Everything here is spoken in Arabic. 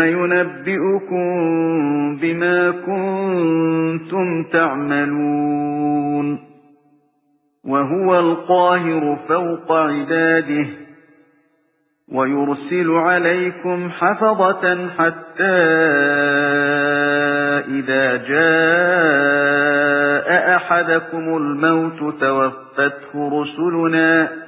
يُنَبِّئُكُم بِمَا كُنتُمْ تَعْمَلُونَ. وَهُوَ الْقَاهِرُ فَوْقَ عِبَادِهِ وَيُرْسِلُ عَلَيْكُمْ حَفَظَةً حَتَّى إِذَا جَاءَ أَحَدَكُمُ الْمَوْتُ تَوَفَّتْهُ رُسُلُنَا